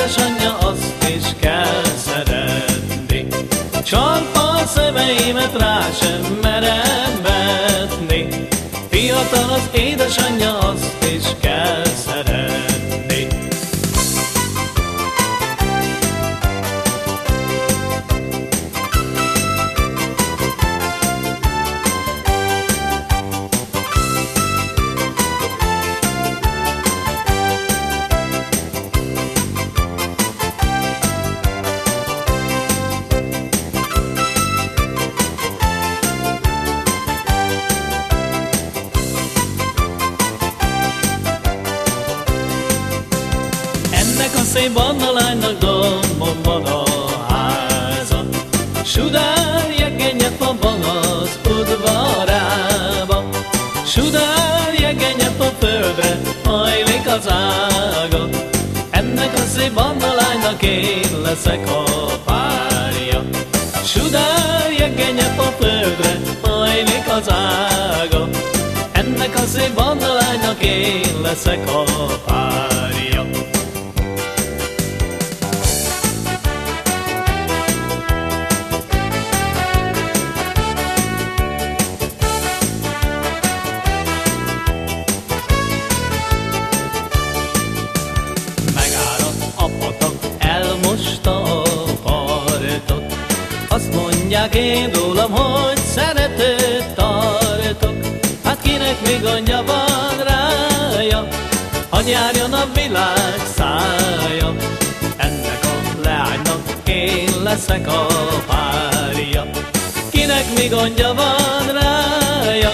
édesanyja, azt is kell szeretni. Csarpa szemeimet rá sem merem vetni, fiatal az édesanyja, azt A szép barna lánynak dombon van a háza, Sudár jegenye van az udvarába, Sudár jegenye a földre, hajlik az ága. Ennek a szép barna lánynak én leszek a párja. Sudár jegenye a földre, hajlik az ága. Ennek a szép barna lánynak én leszek a párja. Mondják én rólam, hogy szeretőt tartok. Hát kinek mi gondja van rája, hogy járjon a világ szája. Ennek a leánynak én leszek a párja. Kinek mi gondja van rája,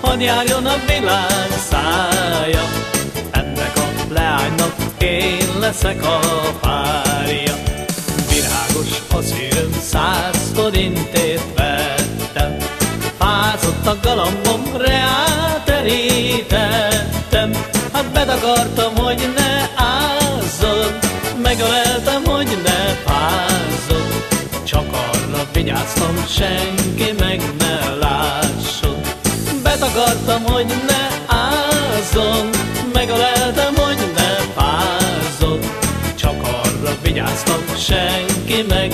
hogy járjon a világ szája. Ennek a leánynak én leszek a párja. Virágos a szívem, száz forintért vettem, Fázott a galambom, ráterítettem, Hát betakartam, hogy ne ázzon, Megöleltem, hogy ne fázzon, Csak arra vigyáztam, senki meg ne lásson. Betakartam, hogy ne ázzon, vigyáztam, senki meg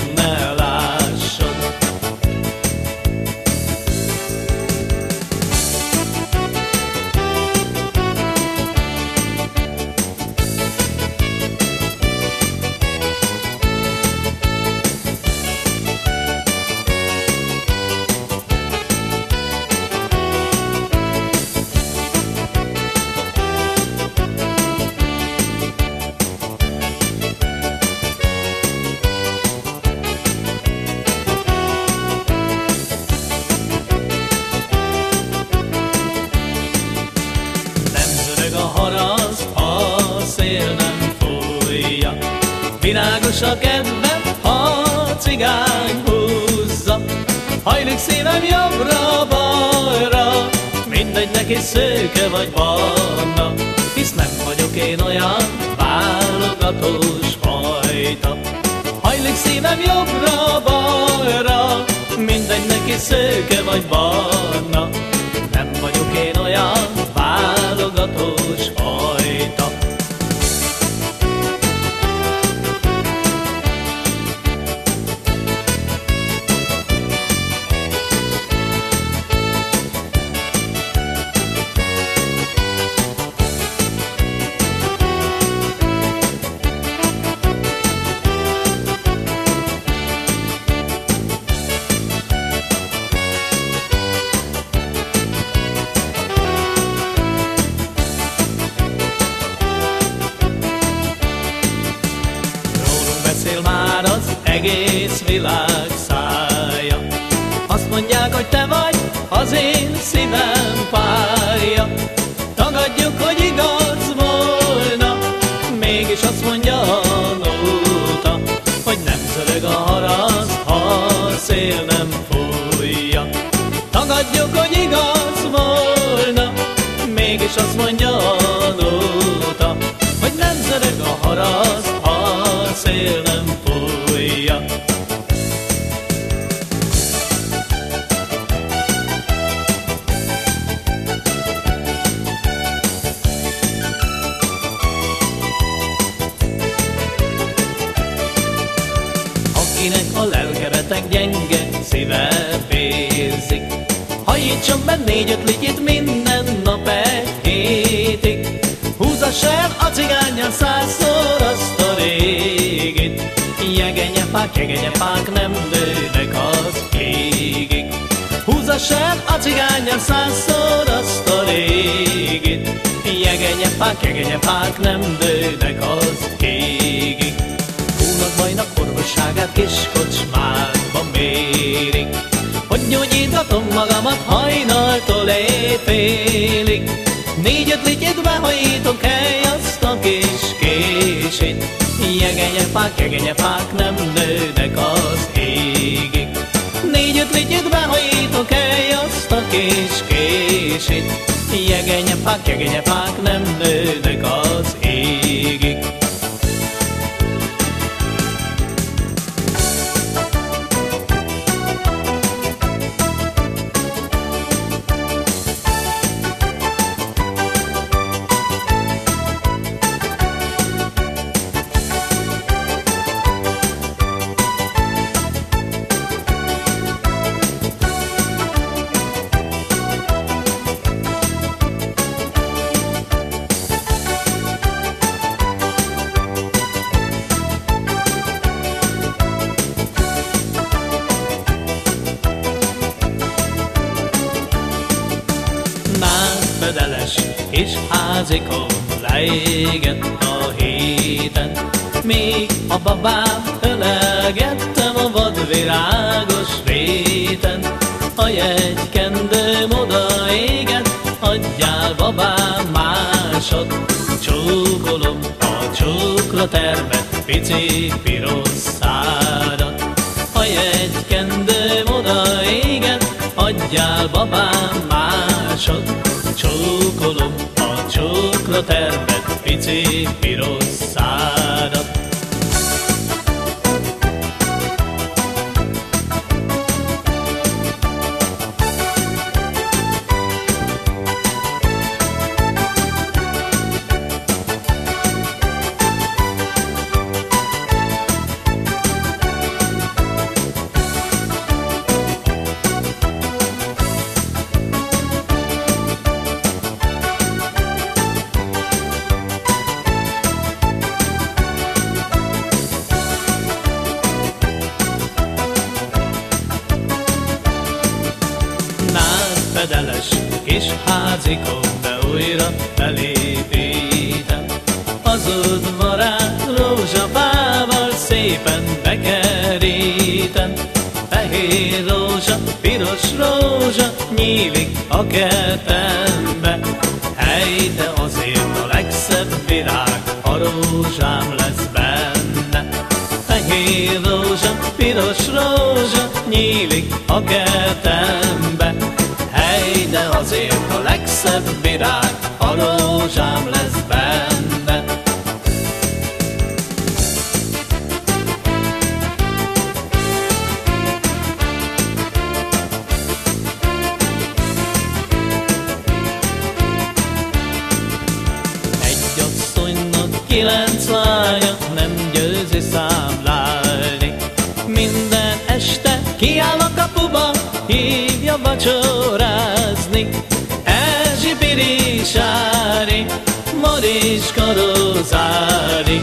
neki szőke vagy barna. Hisz nem vagyok én olyan válogatós fajta. Hajlik szívem jobbra-balra, mindegy neki szőke vagy barna. Szívem párja. Tagadjuk, hogy igaz volna, mégis azt mondja a nóta, hogy nem zörög a haraz, ha a szél nem fújja. Tagadjuk, hogy beteg, gyenge szíve vérzik. Hajítson be négy-öt lityit minden nap egy hétig, Húzassál a cigánya százszor azt a régit, Jegenyepák, jegenyepák nem nőnek az égig. Húzassál a cigánya százszor azt a régit, Jegenyepák, jegenyepák nem nőnek az égig. Bajnak orvosságát kis mérik, Hogy gyógyíthatom magamat hajnaltól éjfélig. Négy-öt lityet behajítok hely azt a kis kését, Jegenyepák, jegenyepák nem nőnek az égig. Négy-öt lityet behajítok hely azt a kis kését, Jegenyepák, jegenyepák nem nőnek az égig. Leégett a héten. Még a babám ölegettem a vadvirágos réten, a jegykendőm oda égett, adjál babám másod. Csókolom a csókla termet, pici piros szárat, a jegykendőm oda égett, adjál babám másod. Csókolom a csókla termet, pici piros szádat. Fedeles kis házikon, de újra felépítem. Az udvarán rózsafával szépen bekerítem. Fehér rózsa, piros rózsa nyílik a kertembe. Hely, de azért a legszebb virág, a rózsám lesz benne. Fehér rózsa, piros rózsa nyílik a kertembe. Legszebb virág, a rózsám lesz Erzsi Pirisári, Moris Karozári,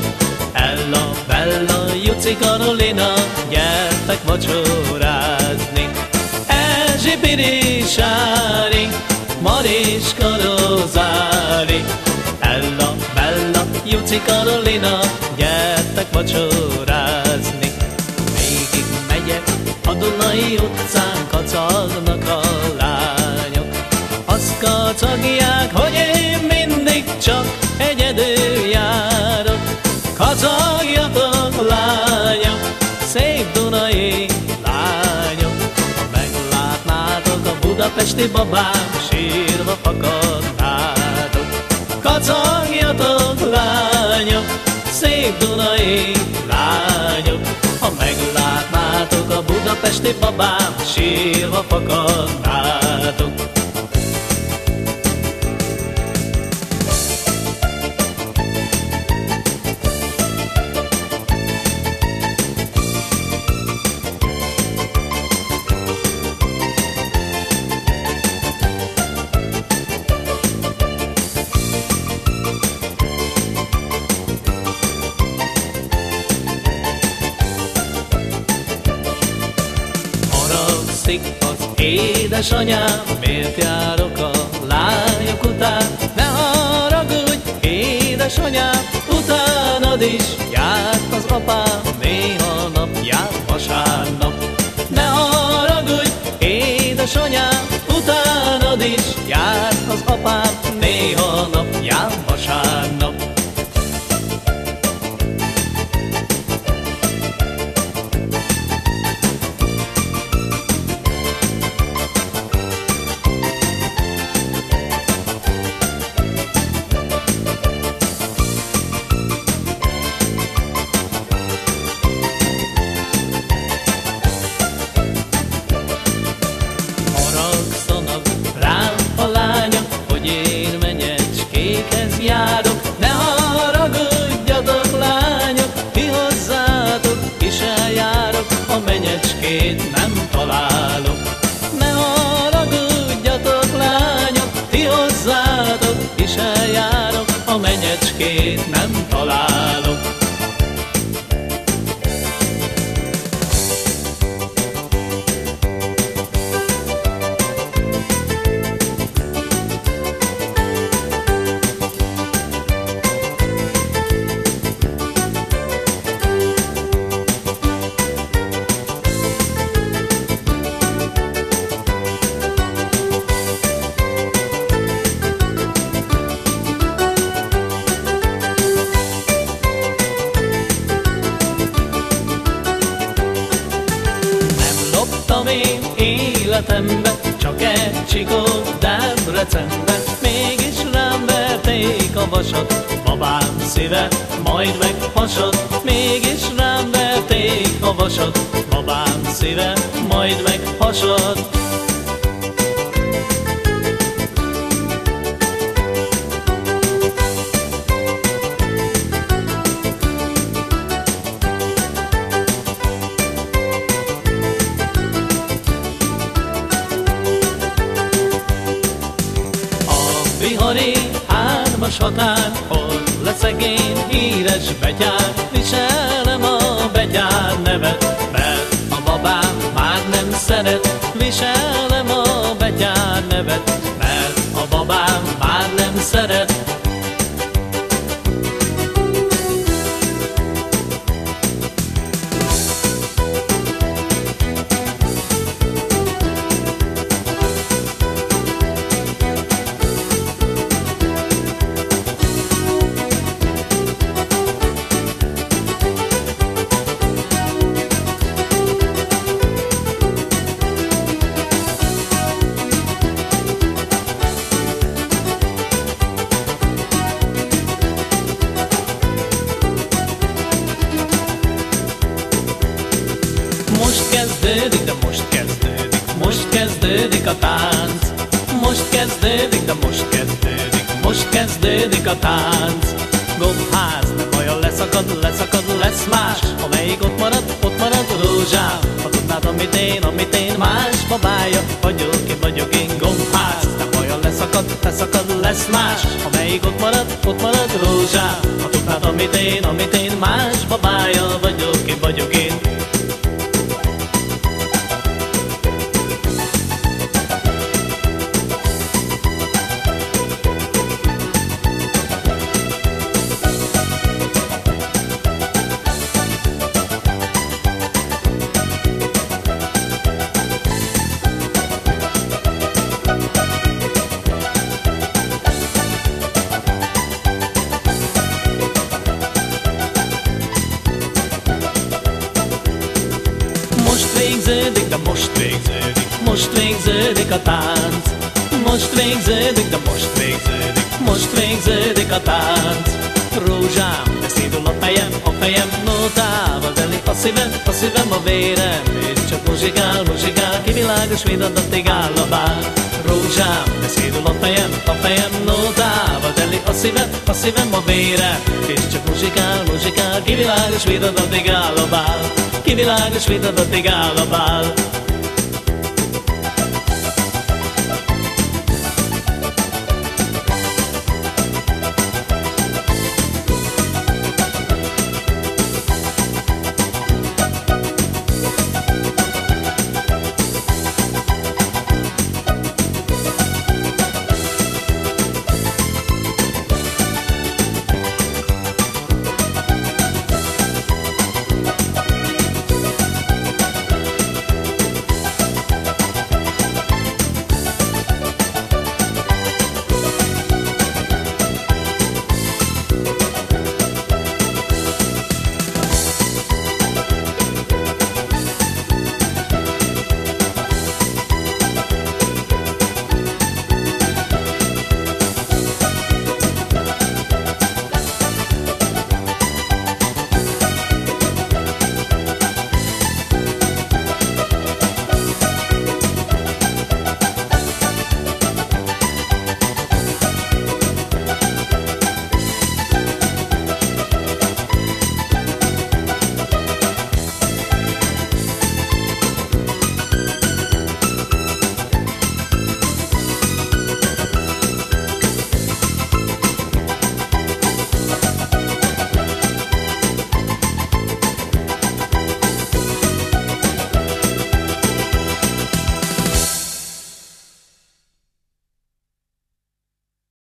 Ella, Bella, Juci Karolina, gyertek vacsorázni. Erzsi Pirisári, Moris Karozári, Ella, Bella, Juci Karolina, gyertek vacsorázni. Végig megyek a Dunai utcán, kacagnak a budapesti babám, sírva fakadnátok. Kacagjatok, lányok, szép Dunai lányok. Ha meglátnátok a budapesti babám, sírva fakadnátok. Édesanyám, miért járok a lányok után? Ne haragudj, édesanyám, utánad is járt az apám, néha napján vasárnap. Ne haragudj, édesanyám, utánad is járt az apám, szíve, majd meg hasad, mégis rám verték a vasat, babám szíve, majd meg hasad. Vihari hármas határ, híres betyár, viselem a betyár nevet, mert a babám már nem szeret, a tánc. Gombház, nem olyan leszakad, leszakad, lesz más. Amelyik ott marad, ott marad rózsám. Ha tudnád, amit én, amit én más babája vagyok, én vagyok én gombház. Nem olyan leszakad, leszakad, lesz más. Amelyik ott marad, ott marad rózsám. Ha tudnád, amit én, amit én más babája vagyok, én vagyok most végződik a tánc. Most végződik, de most végződik, most végződik a tánc. Rózsám, de szédül a fejem, a fejem nótával deli a szívem, a szívem a vérem, és csak muzsikál, muzsikál, kivilágos vidadatig áll a bár. Rózsám, de szédül a fejem, a fejem nótával deli a szívem, a szívem a vérem, és csak muzsikál, muzsikál, kivilágos vidadatig áll a bár kivilágos vitadatig áll a bál.